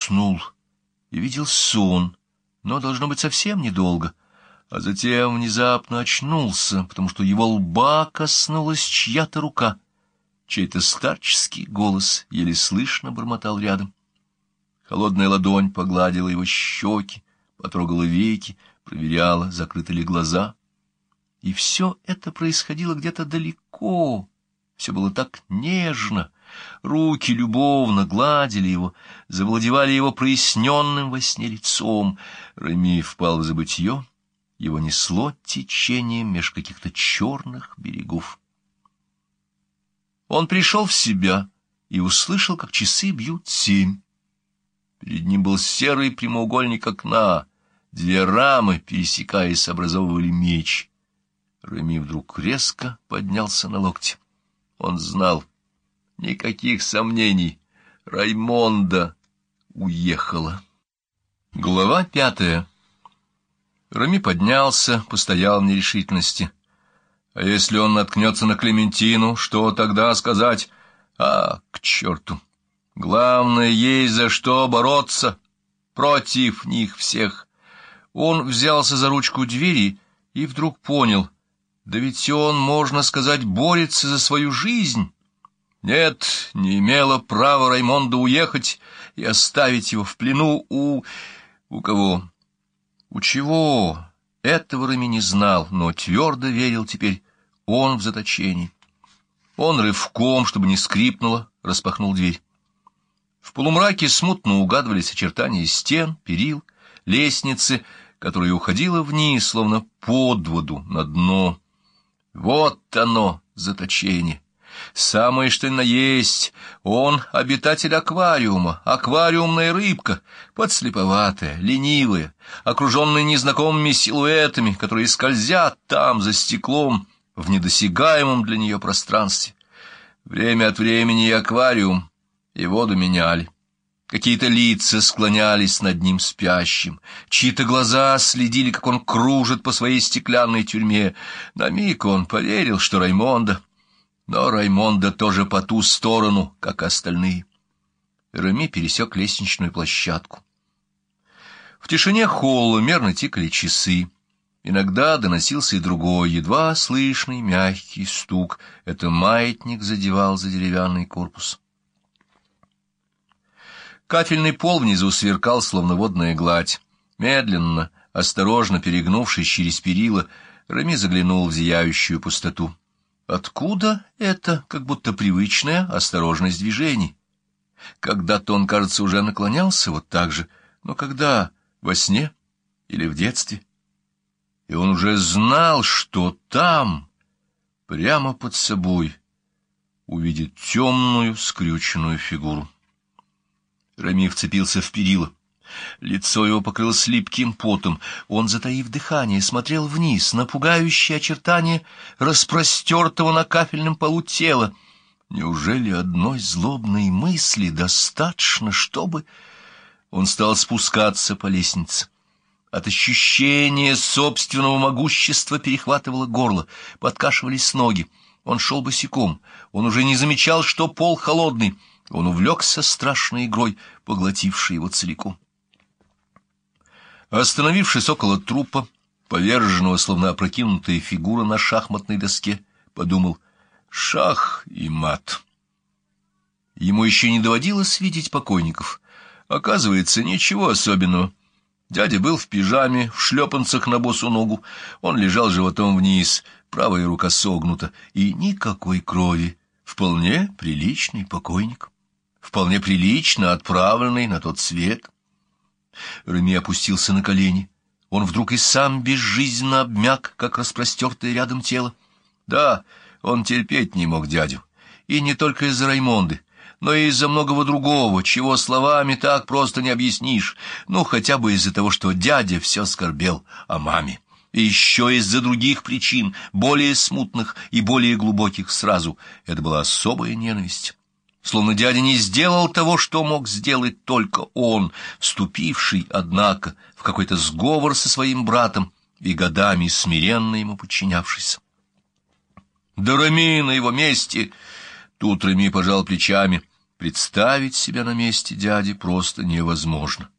уснул и видел сон, но, должно быть, совсем недолго, а затем внезапно очнулся, потому что его лба коснулась чья-то рука. Чей-то старческий голос еле слышно бормотал рядом. Холодная ладонь погладила его щеки, потрогала веки, проверяла, закрыты ли глаза. И все это происходило где-то далеко, все было так нежно, руки любовно гладили его, завладевали его проясненным во сне лицом. Рами впал в забытье, его несло течением меж каких-то черных берегов. Он пришел в себя и услышал, как часы бьют семь. Перед ним был серый прямоугольник окна, две рамы, пересекаясь, образовывали меч. Реми вдруг резко поднялся на локте. Он знал, никаких сомнений, Раймонда уехала. Глава пятая. Рами поднялся, постоял в нерешительности. А если он наткнется на Клементину, что тогда сказать? А, к черту! Главное, есть за что бороться против них всех. Он взялся за ручку двери и вдруг понял — да ведь он, можно сказать, борется за свою жизнь. Нет, не имела права Раймонда уехать и оставить его в плену у... у кого? У чего? Этого Рами не знал, но твердо верил теперь. Он в заточении. Он рывком, чтобы не скрипнуло, распахнул дверь. В полумраке смутно угадывались очертания стен, перил, лестницы, которая уходила вниз, словно под воду, на дно. Вот оно, заточение. Самое что на есть. Он — обитатель аквариума, аквариумная рыбка, подслеповатая, ленивая, окруженная незнакомыми силуэтами, которые скользят там, за стеклом, в недосягаемом для нее пространстве. Время от времени и аквариум, и воду меняли. Какие-то лица склонялись над ним спящим, чьи-то глаза следили, как он кружит по своей стеклянной тюрьме. На миг он поверил, что Раймонда, но Раймонда тоже по ту сторону, как остальные. Реми пересек лестничную площадку. В тишине холла мерно тикали часы. Иногда доносился и другой, едва слышный мягкий стук. Это маятник задевал за деревянный корпус. Кафельный пол внизу сверкал, словно водная гладь. Медленно, осторожно перегнувшись через перила, Рами заглянул в зияющую пустоту. Откуда это, как будто привычная осторожность движений? Когда-то он, кажется, уже наклонялся вот так же, но когда? Во сне или в детстве? И он уже знал, что там, прямо под собой, увидит темную скрюченную фигуру. Рами вцепился в перила. Лицо его покрылось липким потом. Он, затаив дыхание, смотрел вниз на пугающие очертания распростертого на кафельном полу тела. Неужели одной злобной мысли достаточно, чтобы... Он стал спускаться по лестнице. От ощущения собственного могущества перехватывало горло, подкашивались ноги. Он шел босиком. Он уже не замечал, что пол холодный — он увлекся страшной игрой, поглотившей его целиком. Остановившись около трупа, поверженного, словно опрокинутая фигура на шахматной доске, подумал «Шах и мат». Ему еще не доводилось видеть покойников. Оказывается, ничего особенного. Дядя был в пижаме, в шлепанцах на босу ногу. Он лежал животом вниз, правая рука согнута, и никакой крови. Вполне приличный покойник вполне прилично отправленный на тот свет. Реми опустился на колени. Он вдруг и сам безжизненно обмяк, как распростертое рядом тело. Да, он терпеть не мог дядю. И не только из-за Раймонды, но и из-за многого другого, чего словами так просто не объяснишь. Ну, хотя бы из-за того, что дядя все скорбел о маме. И еще из-за других причин, более смутных и более глубоких сразу. Это была особая ненависть словно дядя не сделал того, что мог сделать только он, вступивший, однако, в какой-то сговор со своим братом и годами смиренно ему подчинявшийся. Да Рами на его месте... Тут Рами пожал плечами. Представить себя на месте дяди просто невозможно.